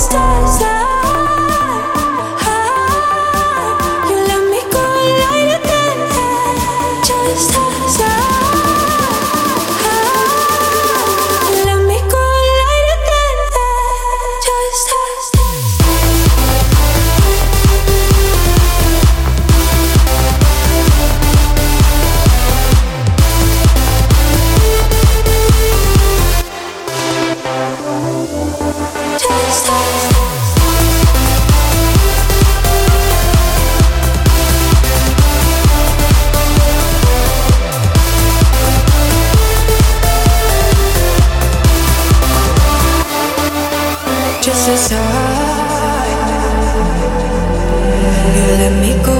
stars. Close aside. You let me